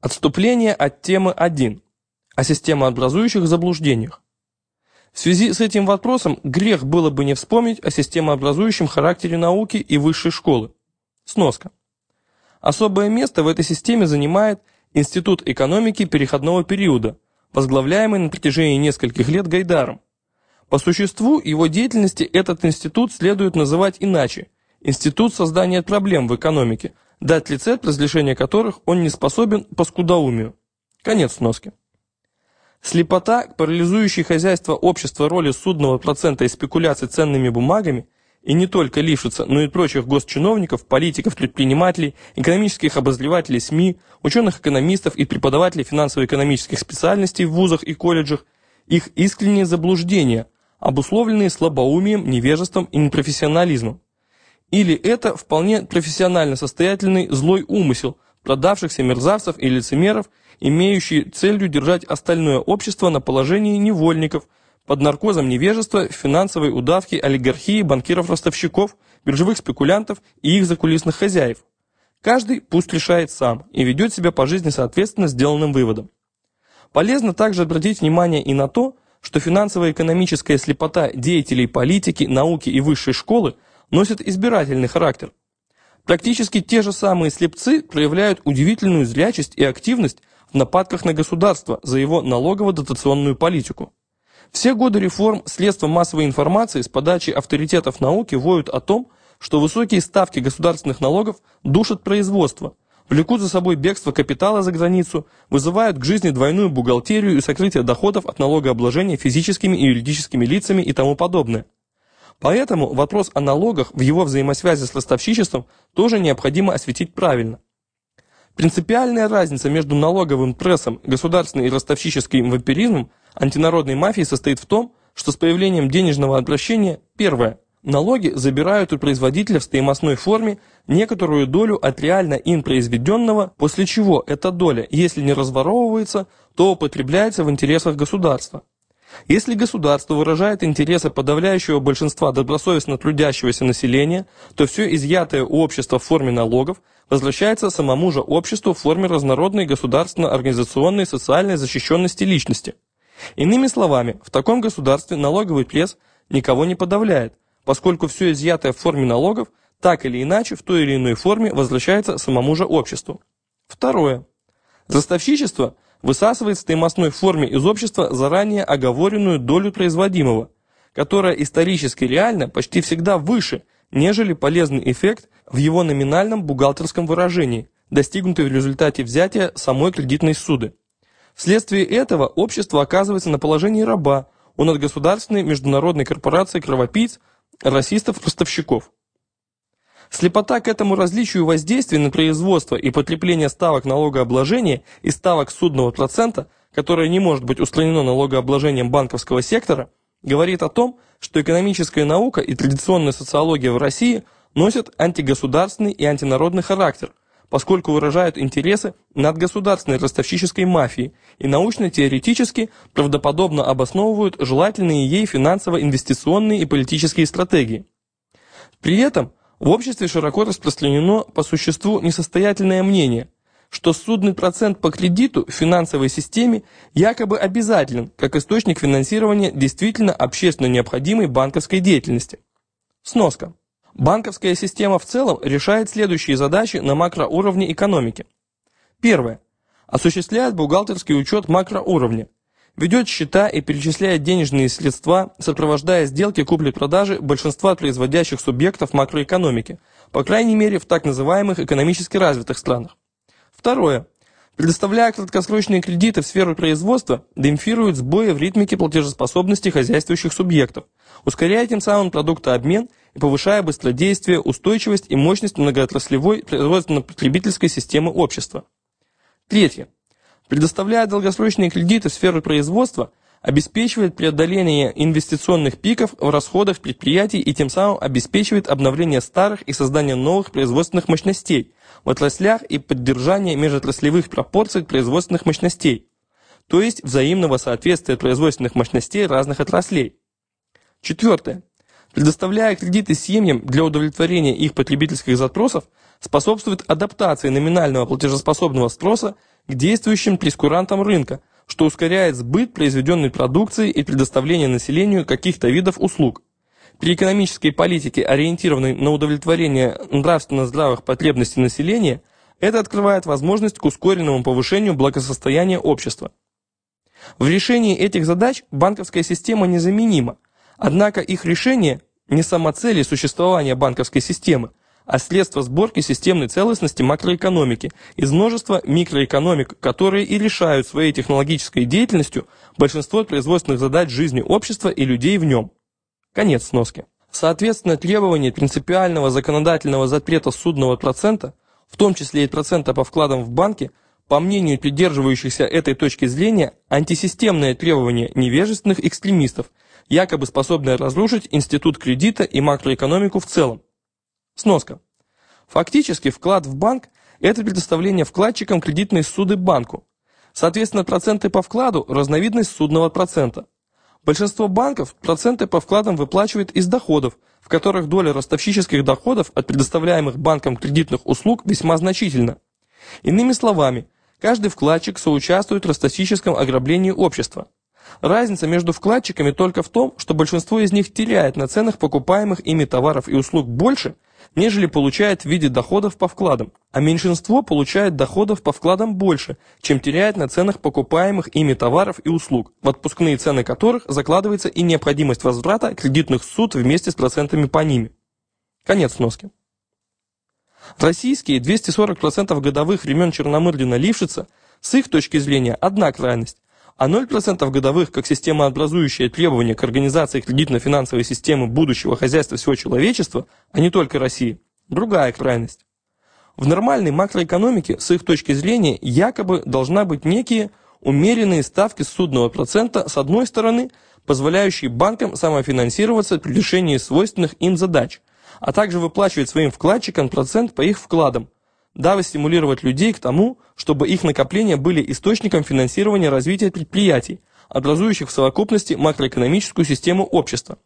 Отступление от темы 1 о системообразующих заблуждениях. В связи с этим вопросом грех было бы не вспомнить о системообразующем характере науки и высшей школы. Сноска. Особое место в этой системе занимает Институт экономики переходного периода, возглавляемый на протяжении нескольких лет Гайдаром. По существу его деятельности этот институт следует называть иначе – Институт создания проблем в экономике, дать рецепт разрешения которых он не способен по скудоумию. Конец сноски. Слепота к парализующей хозяйство общества роли судного процента и спекуляций ценными бумагами и не только Лившица, но и прочих госчиновников, политиков, предпринимателей, экономических обозревателей СМИ, ученых-экономистов и преподавателей финансово-экономических специальностей в вузах и колледжах, их искренние заблуждения, обусловленные слабоумием, невежеством и непрофессионализмом. Или это вполне профессионально состоятельный злой умысел продавшихся мерзавцев и лицемеров, имеющий целью держать остальное общество на положении невольников, под наркозом невежества, финансовой удавки, олигархии, банкиров-ростовщиков, биржевых спекулянтов и их закулисных хозяев. Каждый пусть решает сам и ведет себя по жизни соответственно сделанным выводам. Полезно также обратить внимание и на то, что финансово-экономическая слепота деятелей политики, науки и высшей школы – носит избирательный характер. Практически те же самые слепцы проявляют удивительную зрячесть и активность в нападках на государство за его налогово-дотационную политику. Все годы реформ средства массовой информации с подачи авторитетов науки воют о том, что высокие ставки государственных налогов душат производство, влекут за собой бегство капитала за границу, вызывают к жизни двойную бухгалтерию и сокрытие доходов от налогообложения физическими и юридическими лицами и тому подобное. Поэтому вопрос о налогах в его взаимосвязи с ростовщичеством тоже необходимо осветить правильно. Принципиальная разница между налоговым прессом, государственным и ростовщическим вампиризмом антинародной мафии состоит в том, что с появлением денежного обращения, первое, налоги забирают у производителя в стоимостной форме некоторую долю от реально им произведенного, после чего эта доля, если не разворовывается, то употребляется в интересах государства. Если государство выражает интересы подавляющего большинства добросовестно трудящегося населения, то все изъятое у общества в форме налогов возвращается самому же обществу в форме разнородной государственно-организационной социальной защищенности личности. Иными словами, в таком государстве налоговый пресс никого не подавляет, поскольку все изъятое в форме налогов так или иначе в той или иной форме возвращается самому же обществу. Второе. Заставщичество – высасывает в стоимостной форме из общества заранее оговоренную долю производимого, которая исторически реально почти всегда выше, нежели полезный эффект в его номинальном бухгалтерском выражении, достигнутый в результате взятия самой кредитной суды. Вследствие этого общество оказывается на положении раба у надгосударственной международной корпорации кровопийц, расистов-поставщиков. Слепота к этому различию воздействия на производство и потребление ставок налогообложения и ставок судного процента, которое не может быть устранено налогообложением банковского сектора, говорит о том, что экономическая наука и традиционная социология в России носят антигосударственный и антинародный характер, поскольку выражают интересы надгосударственной ростовщической мафии и научно-теоретически правдоподобно обосновывают желательные ей финансово-инвестиционные и политические стратегии. При этом в обществе широко распространено по существу несостоятельное мнение, что судный процент по кредиту в финансовой системе якобы обязателен как источник финансирования действительно общественно необходимой банковской деятельности. Сноска. Банковская система в целом решает следующие задачи на макроуровне экономики. Первое. Осуществляет бухгалтерский учет макроуровня, ведет счета и перечисляет денежные средства, сопровождая сделки купли-продажи большинства производящих субъектов макроэкономики, по крайней мере в так называемых экономически развитых странах. Второе. Предоставляя краткосрочные кредиты в сферу производства, демпфирует сбои в ритмике платежеспособности хозяйствующих субъектов, ускоряя тем самым продуктообмен и повышая быстродействие, устойчивость и мощность многоотраслевой производственно-потребительской системы общества. Третье предоставляя долгосрочные кредиты в сферу производства, обеспечивает преодоление инвестиционных пиков в расходах предприятий и тем самым обеспечивает обновление старых и создание новых производственных мощностей в отраслях и поддержание межотраслевых пропорций производственных мощностей, то есть взаимного соответствия производственных мощностей разных отраслей. Четвертое. Предоставляя кредиты семьям для удовлетворения их потребительских запросов, способствует адаптации номинального платежеспособного спроса к действующим прескурантам рынка, что ускоряет сбыт произведенной продукции и предоставление населению каких-то видов услуг. При экономической политике, ориентированной на удовлетворение нравственно здравых потребностей населения, это открывает возможность к ускоренному повышению благосостояния общества. В решении этих задач банковская система незаменима, однако их решение не самоцели существования банковской системы, а средство сборки системной целостности макроэкономики из множества микроэкономик, которые и решают своей технологической деятельностью большинство производственных задач жизни общества и людей в нем. Конец сноски. Соответственно, требование принципиального законодательного запрета судного процента, в том числе и процента по вкладам в банки, по мнению придерживающихся этой точки зрения, антисистемное требование невежественных экстремистов, якобы способное разрушить институт кредита и макроэкономику в целом. Сноска. Фактически вклад в банк – это предоставление вкладчикам кредитной суды банку. Соответственно, проценты по вкладу – разновидность судного процента. Большинство банков проценты по вкладам выплачивает из доходов, в которых доля ростовщических доходов от предоставляемых банком кредитных услуг весьма значительна. Иными словами, каждый вкладчик соучаствует в ростовщическом ограблении общества. Разница между вкладчиками только в том, что большинство из них теряет на ценах покупаемых ими товаров и услуг больше – нежели получает в виде доходов по вкладам, а меньшинство получает доходов по вкладам больше, чем теряет на ценах покупаемых ими товаров и услуг, в отпускные цены которых закладывается и необходимость возврата кредитных суд вместе с процентами по ними. Конец сноски. Российские 240% годовых времен Черномырдина-Лившица с их точки зрения одна крайность, а 0% годовых как системообразующее требование к организации кредитно-финансовой системы будущего хозяйства всего человечества, а не только России, другая крайность. В нормальной макроэкономике, с их точки зрения, якобы должна быть некие умеренные ставки судного процента с одной стороны, позволяющие банкам самофинансироваться при решении свойственных им задач, а также выплачивать своим вкладчикам процент по их вкладам, дабы стимулировать людей к тому, чтобы их накопления были источником финансирования развития предприятий, образующих в совокупности макроэкономическую систему общества.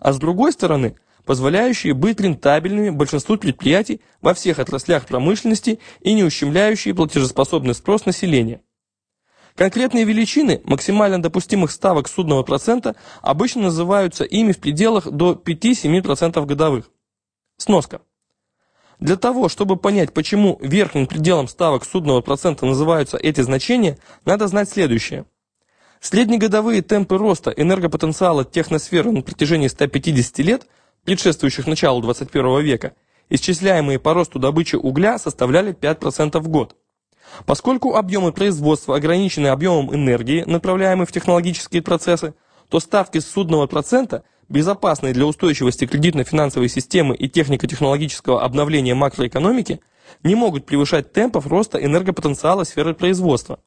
А с другой стороны, позволяющие быть рентабельными большинству предприятий во всех отраслях промышленности и не ущемляющие платежеспособный спрос населения. Конкретные величины максимально допустимых ставок судного процента обычно называются ими в пределах до 5-7% годовых. Сноска. Для того, чтобы понять, почему верхним пределом ставок судного процента называются эти значения, надо знать следующее. Среднегодовые темпы роста энергопотенциала техносферы на протяжении 150 лет, предшествующих началу 21 века, исчисляемые по росту добычи угля составляли 5% в год. Поскольку объемы производства ограничены объемом энергии, направляемой в технологические процессы, то ставки судного процента – безопасной для устойчивости кредитно-финансовой системы и технико-технологического обновления макроэкономики, не могут превышать темпов роста энергопотенциала сферы производства.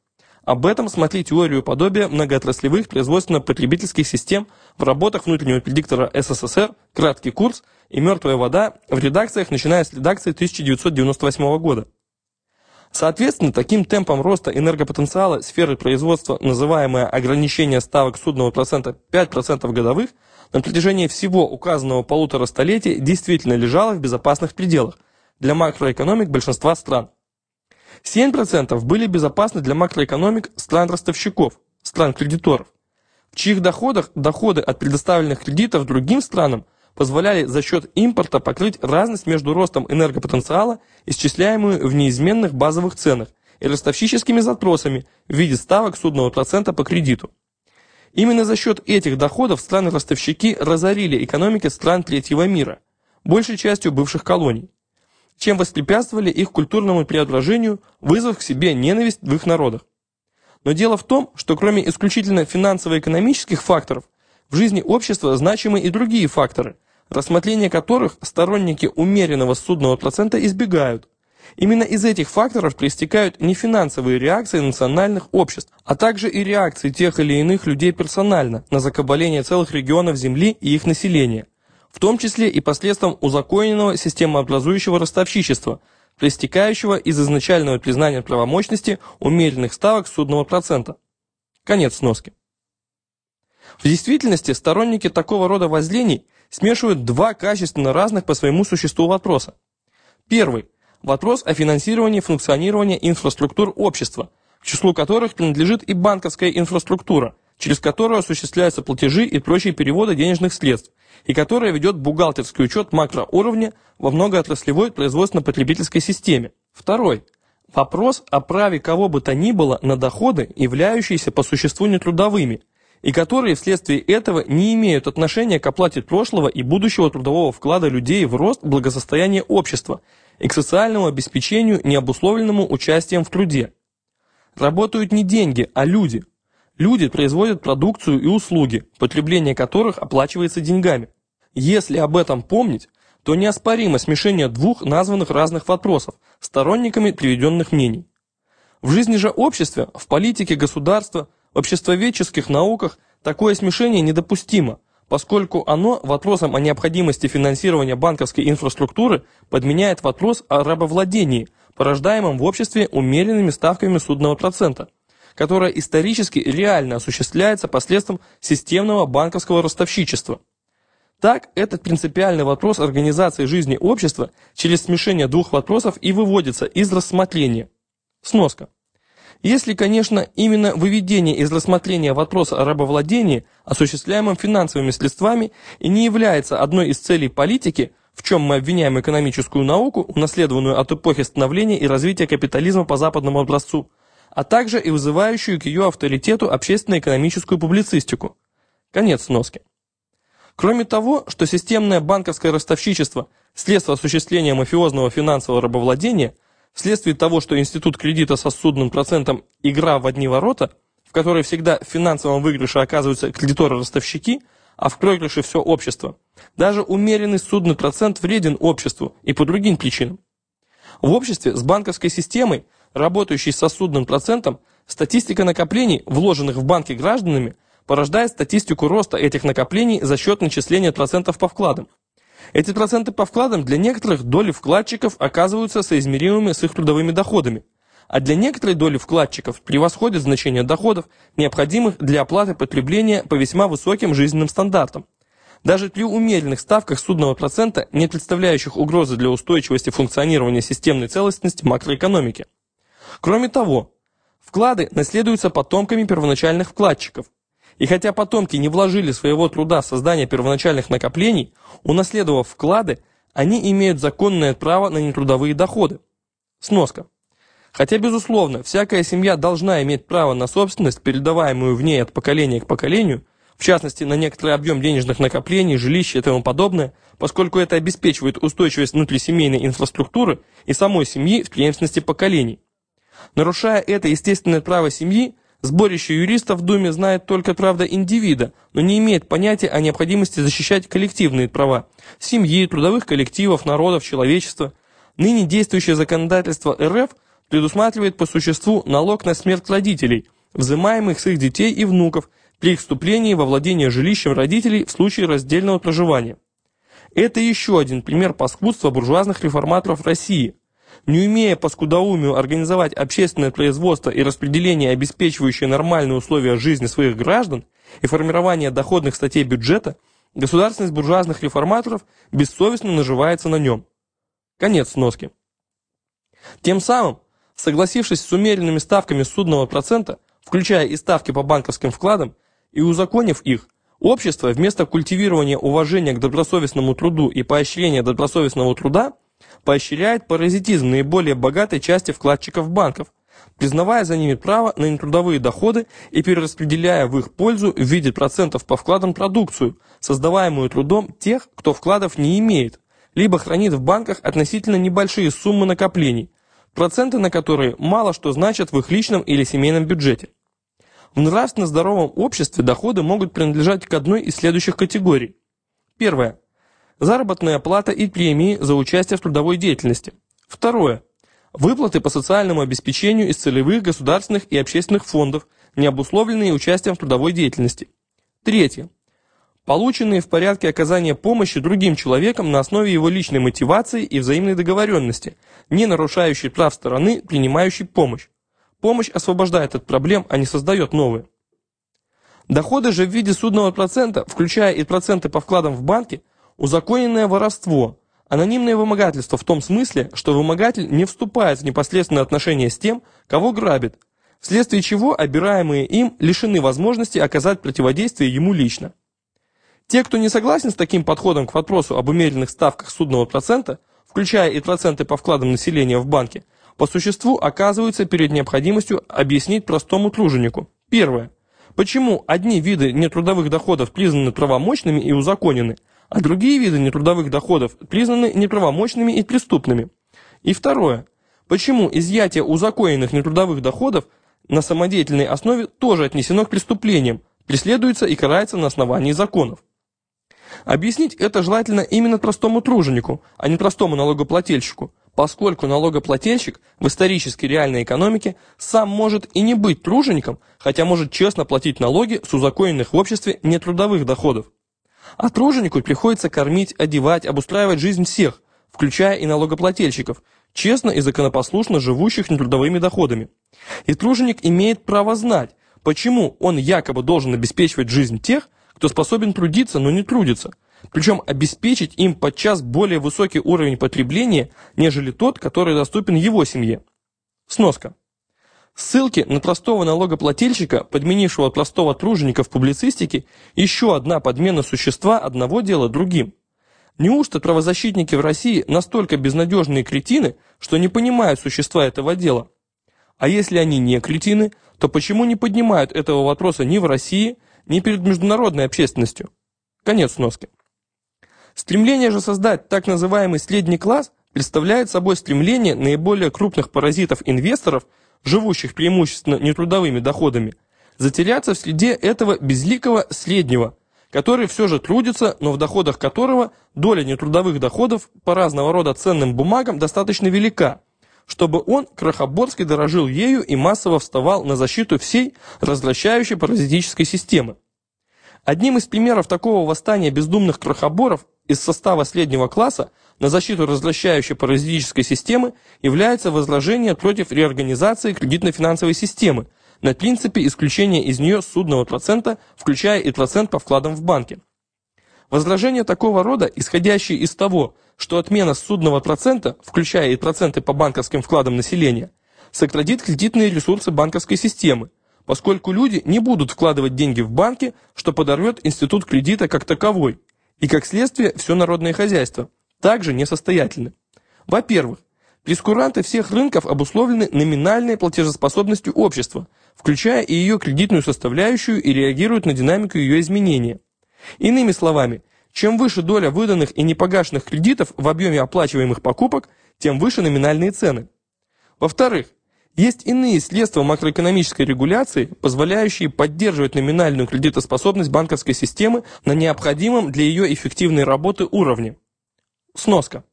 Об этом смотри теорию подобия многоотраслевых производственно-потребительских систем в работах внутреннего предиктора СССР, краткий курс и «Мертвая вода» в редакциях, начиная с редакции 1998 года. Соответственно, таким темпом роста энергопотенциала сферы производства, называемое ограничение ставок судного процента 5% годовых, на протяжении всего указанного полутора столетия действительно лежала в безопасных пределах для макроэкономик большинства стран. 7% были безопасны для макроэкономик стран-ростовщиков, стран-кредиторов, в чьих доходах доходы от предоставленных кредитов другим странам позволяли за счет импорта покрыть разность между ростом энергопотенциала, исчисляемую в неизменных базовых ценах, и ростовщическими запросами в виде ставок судного процента по кредиту. Именно за счет этих доходов страны-ростовщики разорили экономики стран третьего мира, большей частью бывших колоний, чем воспрепятствовали их культурному преображению, вызвав к себе ненависть в их народах. Но дело в том, что кроме исключительно финансово-экономических факторов, в жизни общества значимы и другие факторы, рассмотрение которых сторонники умеренного судного процента избегают, Именно из этих факторов проистекают нефинансовые реакции национальных обществ, а также и реакции тех или иных людей персонально на закабаление целых регионов Земли и их населения, в том числе и посредством узаконенного системообразующего ростовщичества, проистекающего из изначального признания правомощности умеренных ставок судного процента. Конец сноски. В действительности сторонники такого рода воззрений смешивают два качественно разных по своему существу вопроса. Первый вопрос о финансировании функционирования инфраструктур общества, к числу которых принадлежит и банковская инфраструктура, через которую осуществляются платежи и прочие переводы денежных средств, и которая ведет бухгалтерский учет макроуровня во многоотраслевой производственно-потребительской системе. Второй. Вопрос о праве кого бы то ни было на доходы, являющиеся по существу нетрудовыми, и которые вследствие этого не имеют отношения к оплате прошлого и будущего трудового вклада людей в рост благосостояния общества и к социальному обеспечению, необусловленному участием в труде. Работают не деньги, а люди. Люди производят продукцию и услуги, потребление которых оплачивается деньгами. Если об этом помнить, то неоспоримо смешение двух названных разных вопросов сторонниками приведенных мнений. В жизни же общества, в политике государства, в обществоведческих науках такое смешение недопустимо, поскольку оно вопросом о необходимости финансирования банковской инфраструктуры подменяет вопрос о рабовладении, порождаемом в обществе умеренными ставками судного процента, которое исторически реально осуществляется посредством системного банковского ростовщичества. Так, этот принципиальный вопрос организации жизни общества через смешение двух вопросов и выводится из рассмотрения. Сноска. Если, конечно, именно выведение из рассмотрения вопроса о рабовладении, осуществляемом финансовыми средствами, и не является одной из целей политики, в чем мы обвиняем экономическую науку, унаследованную от эпохи становления и развития капитализма по западному образцу, а также и вызывающую к ее авторитету общественно-экономическую публицистику. Конец сноски. Кроме того, что системное банковское ростовщичество – следствие осуществления мафиозного финансового рабовладения, вследствие того, что институт кредита со судным процентом – игра в одни ворота, в которой всегда в финансовом выигрыше оказываются кредиторы-ростовщики, а в проигрыше все общество, даже умеренный судный процент вреден обществу и по другим причинам. В обществе с банковской системой, работающей со судным процентом, статистика накоплений, вложенных в банки гражданами, порождает статистику роста этих накоплений за счет начисления процентов по вкладам. Эти проценты по вкладам для некоторых доли вкладчиков оказываются соизмеримыми с их трудовыми доходами, а для некоторой доли вкладчиков превосходят значение доходов, необходимых для оплаты потребления по весьма высоким жизненным стандартам. Даже при умеренных ставках судного процента, не представляющих угрозы для устойчивости функционирования системной целостности макроэкономики. Кроме того, вклады наследуются потомками первоначальных вкладчиков, и хотя потомки не вложили своего труда в создание первоначальных накоплений, унаследовав вклады, они имеют законное право на нетрудовые доходы. Сноска. Хотя, безусловно, всякая семья должна иметь право на собственность, передаваемую в ней от поколения к поколению, в частности, на некоторый объем денежных накоплений, жилища и тому подобное, поскольку это обеспечивает устойчивость внутрисемейной инфраструктуры и самой семьи в преемственности поколений. Нарушая это естественное право семьи, Сборище юристов в Думе знает только, правда, индивида, но не имеет понятия о необходимости защищать коллективные права – семьи, трудовых коллективов, народов, человечества. Ныне действующее законодательство РФ предусматривает по существу налог на смерть родителей, взимаемых с их детей и внуков при их вступлении во владение жилищем родителей в случае раздельного проживания. Это еще один пример паскудства буржуазных реформаторов России – не умея по скудоумию организовать общественное производство и распределение, обеспечивающее нормальные условия жизни своих граждан и формирование доходных статей бюджета, государственность буржуазных реформаторов бессовестно наживается на нем. Конец сноски. Тем самым, согласившись с умеренными ставками судного процента, включая и ставки по банковским вкладам, и узаконив их, общество вместо культивирования уважения к добросовестному труду и поощрения добросовестного труда поощряет паразитизм наиболее богатой части вкладчиков банков, признавая за ними право на нетрудовые доходы и перераспределяя в их пользу в виде процентов по вкладам продукцию, создаваемую трудом тех, кто вкладов не имеет, либо хранит в банках относительно небольшие суммы накоплений, проценты на которые мало что значат в их личном или семейном бюджете. В нравственно здоровом обществе доходы могут принадлежать к одной из следующих категорий. Первое заработная плата и премии за участие в трудовой деятельности. Второе. Выплаты по социальному обеспечению из целевых государственных и общественных фондов, не обусловленные участием в трудовой деятельности. Третье. Полученные в порядке оказания помощи другим человеком на основе его личной мотивации и взаимной договоренности, не нарушающей прав стороны, принимающей помощь. Помощь освобождает от проблем, а не создает новые. Доходы же в виде судного процента, включая и проценты по вкладам в банке, узаконенное воровство, Анонимное вымогательство в том смысле, что вымогатель не вступает в непосредственное отношение с тем, кого грабит, вследствие чего обираемые им лишены возможности оказать противодействие ему лично. Те, кто не согласен с таким подходом к вопросу об умеренных ставках судного процента, включая и проценты по вкладам населения в банке, по существу оказываются перед необходимостью объяснить простому труженику. Первое. Почему одни виды нетрудовых доходов признаны правомочными и узаконены, а другие виды нетрудовых доходов признаны неправомочными и преступными? И второе. Почему изъятие узаконенных нетрудовых доходов на самодеятельной основе тоже отнесено к преступлениям, преследуется и карается на основании законов? Объяснить это желательно именно простому труженику, а не простому налогоплательщику, поскольку налогоплательщик в исторической реальной экономике сам может и не быть тружеником, хотя может честно платить налоги с узаконенных в обществе нетрудовых доходов. А труженику приходится кормить, одевать, обустраивать жизнь всех, включая и налогоплательщиков, честно и законопослушно живущих нетрудовыми доходами. И труженик имеет право знать, почему он якобы должен обеспечивать жизнь тех, кто способен трудиться, но не трудится – причем обеспечить им подчас более высокий уровень потребления, нежели тот, который доступен его семье. Сноска. Ссылки на простого налогоплательщика, подменившего простого труженика в публицистике, еще одна подмена существа одного дела другим. Неужто правозащитники в России настолько безнадежные кретины, что не понимают существа этого дела? А если они не кретины, то почему не поднимают этого вопроса ни в России, ни перед международной общественностью? Конец сноски. Стремление же создать так называемый средний класс представляет собой стремление наиболее крупных паразитов-инвесторов, живущих преимущественно нетрудовыми доходами, затеряться в среде этого безликого среднего, который все же трудится, но в доходах которого доля нетрудовых доходов по разного рода ценным бумагам достаточно велика, чтобы он крохоборски дорожил ею и массово вставал на защиту всей развращающей паразитической системы. Одним из примеров такого восстания бездумных крохоборов из состава среднего класса на защиту развращающей паразитической системы является возражение против реорганизации кредитно-финансовой системы на принципе исключения из нее судного процента, включая и процент по вкладам в банке. Возражения такого рода, исходящие из того, что отмена судного процента, включая и проценты по банковским вкладам населения, сократит кредитные ресурсы банковской системы, поскольку люди не будут вкладывать деньги в банки, что подорвет институт кредита как таковой – и, как следствие, все народное хозяйство, также несостоятельны. Во-первых, прескуранты всех рынков обусловлены номинальной платежеспособностью общества, включая и ее кредитную составляющую и реагируют на динамику ее изменения. Иными словами, чем выше доля выданных и непогашенных кредитов в объеме оплачиваемых покупок, тем выше номинальные цены. Во-вторых, есть иные средства макроэкономической регуляции, позволяющие поддерживать номинальную кредитоспособность банковской системы на необходимом для ее эффективной работы уровне. Сноска.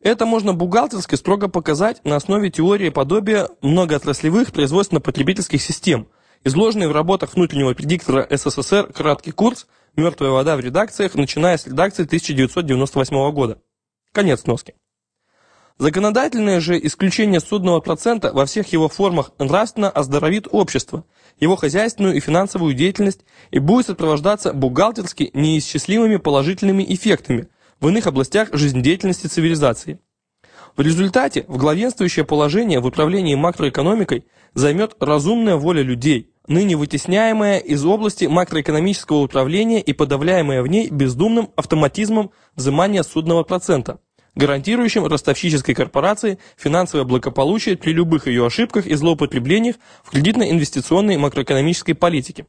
Это можно бухгалтерски строго показать на основе теории подобия многоотраслевых производственно-потребительских систем, изложенной в работах внутреннего предиктора СССР «Краткий курс. Мертвая вода в редакциях», начиная с редакции 1998 года. Конец сноски. Законодательное же исключение судного процента во всех его формах нравственно оздоровит общество, его хозяйственную и финансовую деятельность и будет сопровождаться бухгалтерски неисчислимыми положительными эффектами в иных областях жизнедеятельности цивилизации. В результате в главенствующее положение в управлении макроэкономикой займет разумная воля людей, ныне вытесняемая из области макроэкономического управления и подавляемая в ней бездумным автоматизмом взимания судного процента гарантирующим ростовщической корпорации финансовое благополучие при любых ее ошибках и злоупотреблениях в кредитно-инвестиционной макроэкономической политике.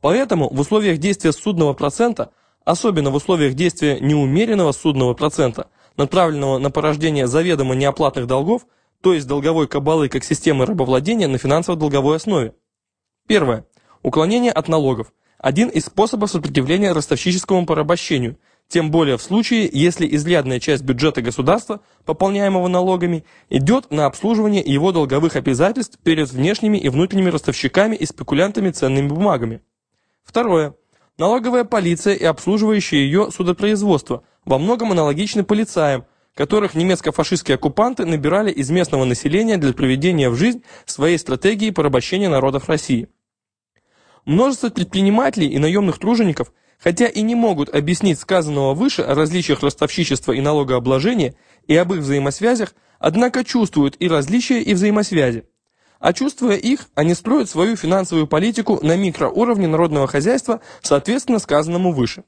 Поэтому в условиях действия судного процента, особенно в условиях действия неумеренного судного процента, направленного на порождение заведомо неоплатных долгов, то есть долговой кабалы как системы рабовладения на финансово-долговой основе. Первое. Уклонение от налогов. Один из способов сопротивления ростовщическому порабощению – тем более в случае, если изрядная часть бюджета государства, пополняемого налогами, идет на обслуживание его долговых обязательств перед внешними и внутренними ростовщиками и спекулянтами ценными бумагами. Второе. Налоговая полиция и обслуживающее ее судопроизводство во многом аналогичны полицаям, которых немецко-фашистские оккупанты набирали из местного населения для проведения в жизнь своей стратегии порабощения народов России. Множество предпринимателей и наемных тружеников – хотя и не могут объяснить сказанного выше о различиях ростовщичества и налогообложения и об их взаимосвязях, однако чувствуют и различия, и взаимосвязи. А чувствуя их, они строят свою финансовую политику на микроуровне народного хозяйства, соответственно сказанному выше.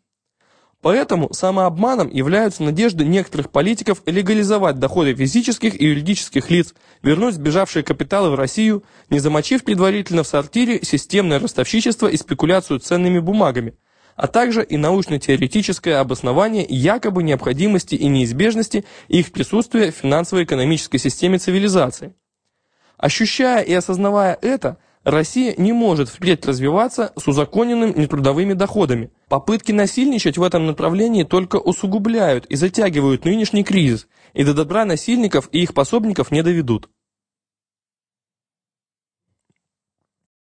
Поэтому самообманом являются надежды некоторых политиков легализовать доходы физических и юридических лиц, вернуть сбежавшие капиталы в Россию, не замочив предварительно в сортире системное ростовщичество и спекуляцию ценными бумагами, а также и научно-теоретическое обоснование якобы необходимости и неизбежности их присутствия в финансово-экономической системе цивилизации. Ощущая и осознавая это, Россия не может впредь развиваться с узаконенными нетрудовыми доходами. Попытки насильничать в этом направлении только усугубляют и затягивают нынешний кризис, и до добра насильников и их пособников не доведут.